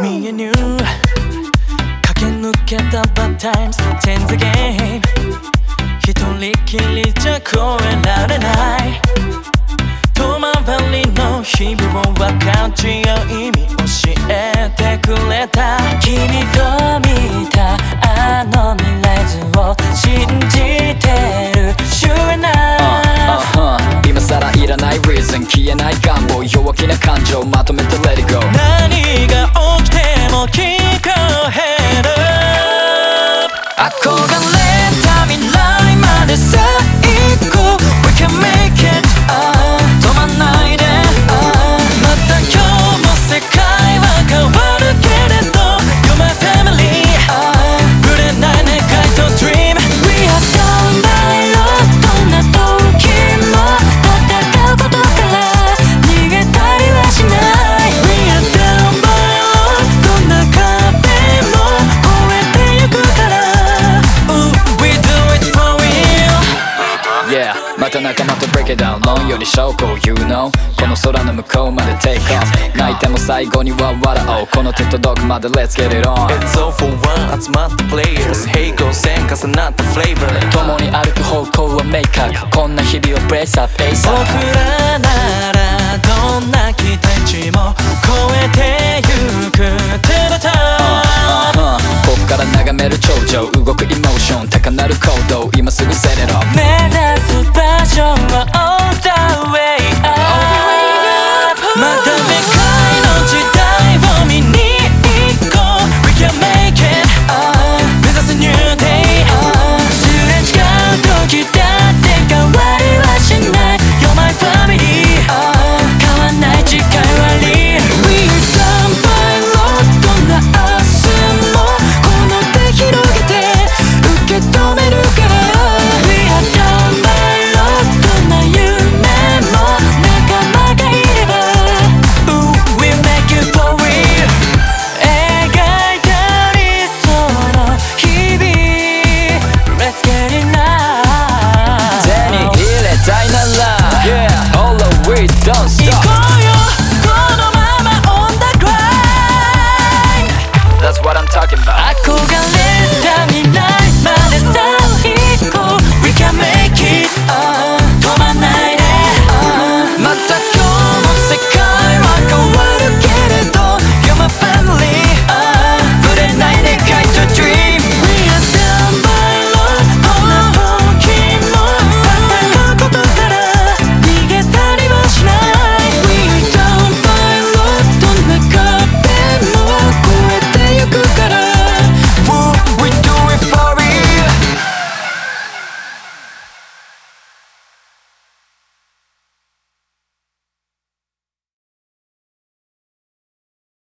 Me and you 駆け抜けた bad times Change the game 一人きりじゃ超えられない。遠回りの日々を分かち合う意味教えてくれた。君と見た仲間と break it down 論より証拠 You know この空の向こうまで take off 泣いても最後には笑おうこの手届くまで Let's get it on It's all for one 集まった players 平行線重なった flavor 共に歩く方向は明確こんな日々を brace up 僕 ASAP らならどんな期待値も情動くイモーション高鳴る行動今すぐセレロ目指す場所はオーダーウェイ